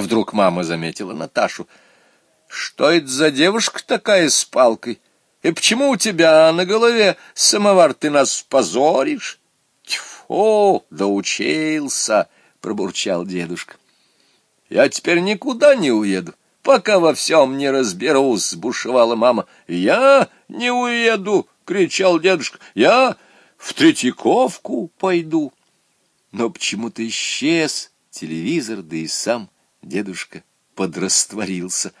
Вдруг мама заметила Наташу. «Что это за девушка такая с палкой? И почему у тебя на голове самовар ты нас позоришь?» «Тьфу, доучился!» — пробурчал дедушка. «Я теперь никуда не уеду, пока во всем не разберусь», — бушевала мама. «Я не уеду!» — кричал дедушка. «Я в Третьяковку пойду». Но почему-то исчез телевизор, да и сам дедушка подрастворился.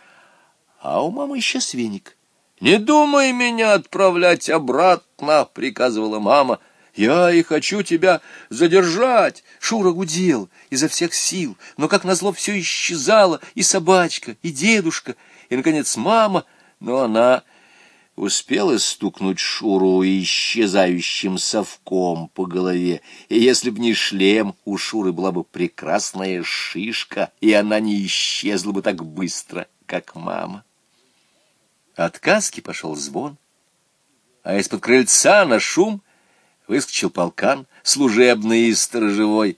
А у мамы исчез веник. «Не думай меня отправлять обратно», — приказывала мама. «Я и хочу тебя задержать!» Шура гудел изо всех сил, но, как назло, все исчезало, и собачка, и дедушка, и, наконец, мама, но она успела стукнуть Шуру исчезающим совком по голове, и если б не шлем, у Шуры была бы прекрасная шишка, и она не исчезла бы так быстро, как мама. От каски пошел звон, а из-под крыльца на шум выскочил полкан, служебный и сторожевой.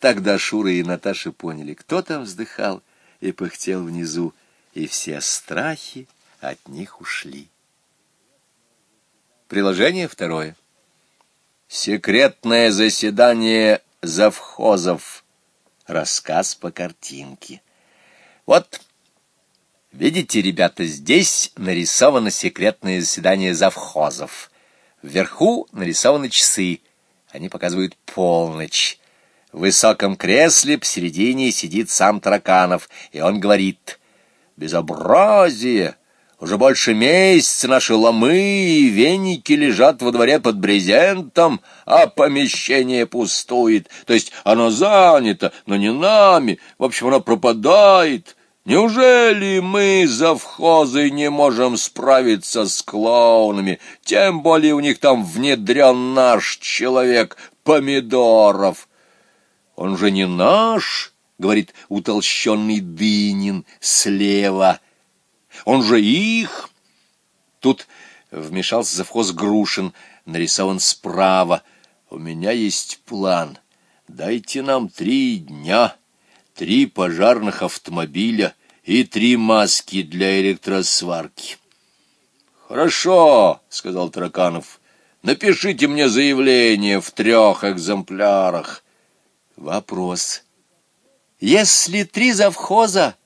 Тогда Шура и Наташа поняли, кто там вздыхал и пыхтел внизу, и все страхи от них ушли. Приложение второе. Секретное заседание завхозов. Рассказ по картинке. Вот, видите, ребята, здесь нарисовано секретное заседание завхозов. Вверху нарисованы часы. Они показывают полночь. В высоком кресле посередине сидит сам Тараканов, и он говорит «Безобразие!» Уже больше месяца наши ломы и веники лежат во дворе под брезентом, а помещение пустует. То есть оно занято, но не нами. В общем, оно пропадает. Неужели мы, завхозы, не можем справиться с клоунами? Тем более у них там внедрен наш человек, Помидоров. Он уже не наш, — говорит утолщенный Дынин слева, — он же их... Тут вмешался завхоз Грушин, нарисован справа. У меня есть план. Дайте нам три дня, три пожарных автомобиля и три маски для электросварки. «Хорошо», — сказал Тараканов, — «напишите мне заявление в трех экземплярах». Вопрос. «Если три завхоза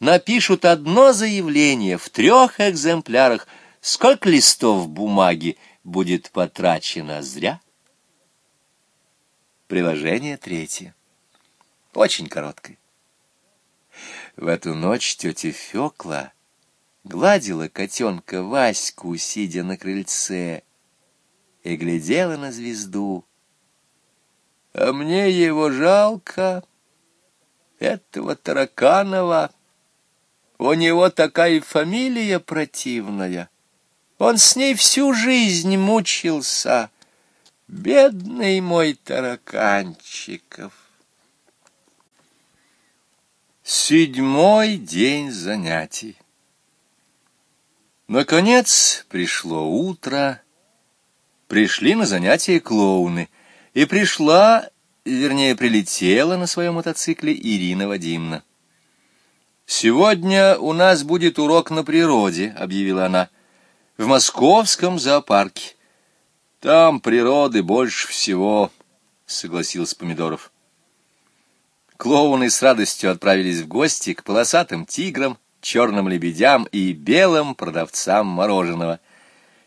напишут одно заявление в трех экземплярах, сколько листов бумаги будет потрачено зря? Приложение третье. Очень короткое. В эту ночь тетя Фекла гладила котенка Ваську, сидя на крыльце, и глядела на звезду. А мне его жалко, этого Тараканова, у него такая фамилия противная. Он с ней всю жизнь мучился. Бедный мой тараканчиков. Седьмой день занятий. Наконец пришло утро. Пришли на занятия клоуны. И пришла, вернее, прилетела на своем мотоцикле Ирина Вадимовна. «Сегодня у нас будет урок на природе», — объявила она, — «в московском зоопарке». «Там природы больше всего», — согласился Помидоров. Клоуны с радостью отправились в гости к полосатым тиграм, черным лебедям и белым продавцам мороженого.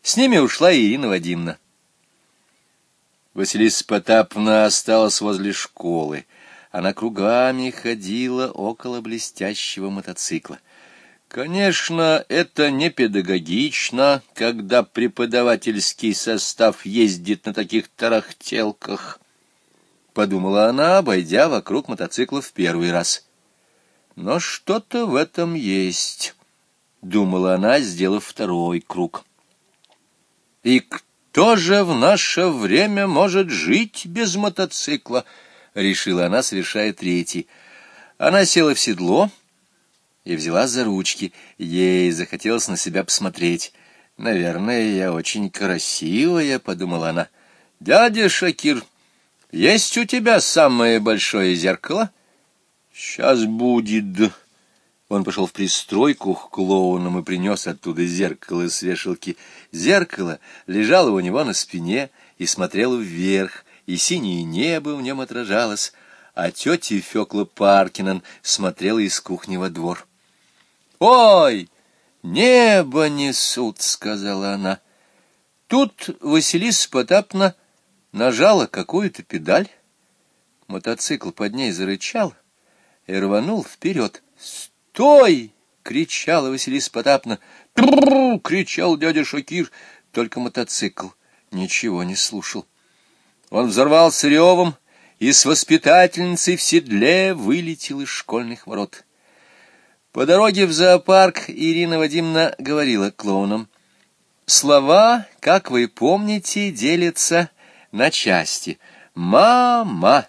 С ними ушла Ирина Вадимовна. Василиса Потапна осталась возле школы. Она кругами ходила около блестящего мотоцикла. Конечно, это не педагогично, когда преподавательский состав ездит на таких тарахтелках, — подумала она, обойдя вокруг мотоцикла в первый раз. Но что-то в этом есть, — думала она, сделав второй круг. И кто же в наше время может жить без мотоцикла? —— решила она, совершая третий. Она села в седло и взяла за ручки. Ей захотелось на себя посмотреть. «Наверное, я очень красивая», — подумала она. «Дядя Шакир, есть у тебя самое большое зеркало?» Сейчас будет. Он пошел в пристройку к клоунам и принес оттуда зеркало с вешалки. Зеркало лежало у него на спине и смотрело вверх, и синее небо в нем отражалось, а тетя Фёкла Паркинен смотрела из кухни во двор. «Ой, небо несут!» — сказала она. Тут Василиса Потапна нажала какую-то педаль. Мотоцикл под ней зарычал и рванул вперед. «Стой!» — кричала Василиса Потапна. Кричал дядя Шакир. Только мотоцикл ничего не слушал. Он взорвался ревом и с воспитательницей в седле вылетел из школьных ворот. По дороге в зоопарк Ирина Вадимовна говорила клоунам. Слова, как вы помните, делятся на части. Мама,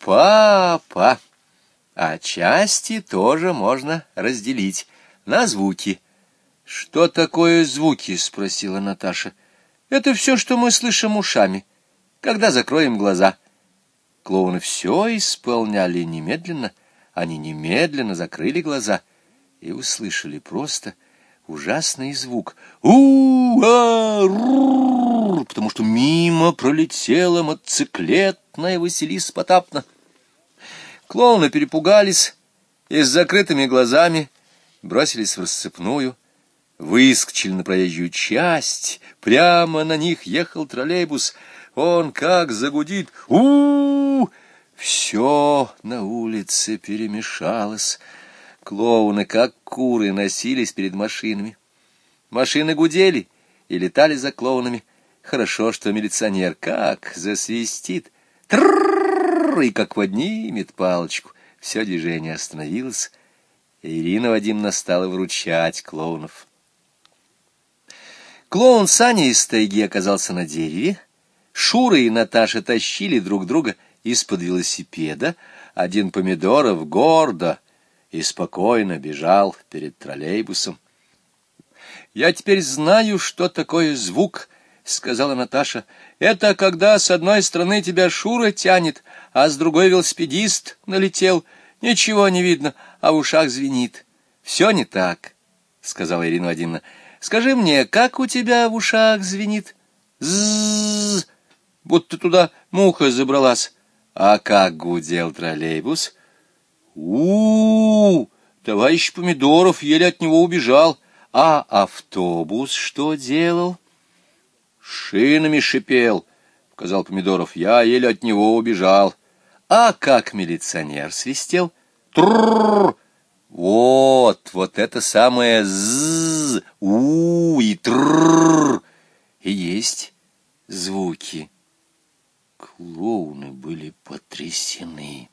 папа. А части тоже можно разделить на звуки. Что такое звуки? спросила Наташа. Это все, что мы слышим ушами, когда закроем глаза. Клоуны все исполняли немедленно. Они немедленно закрыли глаза и услышали просто ужасный звук. у а потому что мимо пролетела мотоциклетная Василиса Потапна. Клоуны перепугались и с закрытыми глазами бросились в расцепную, выскочили на проезжую часть, прямо на них ехал троллейбус. Он как загудит у, -у, Все на улице перемешалось. Клоуны, как куры, носились перед машинами. Машины гудели и летали за клоунами. Хорошо, что милиционер как засвистит. Трррррр, и как поднимет палочку. Все движение остановилось. Ирина Вадимовна стала вручать клоунов. Клоун Саня из тайги оказался на дереве. Шура и Наташа тащили друг друга из-под велосипеда. Один Помидоров гордо и спокойно бежал перед троллейбусом. «Я теперь знаю, что такое звук», — сказала Наташа. «Это когда с одной стороны тебя Шура тянет, а с другой велосипедист налетел. Ничего не видно, а в ушах звенит. Все не так», — сказала Ирина Вадимовна. Скажи мне, как у тебя в ушах звенит? Зззз, будто туда муха забралась. А как гудел троллейбус? у, -у, -у товарищ Помидоров еле от него убежал. А автобус что делал? Шинами шипел, — сказал Помидоров. Я еле от него убежал. А как милиционер свистел? Тррррр! Вот, вот это самое з, у и тр и есть звуки. Клоуны были потрясены.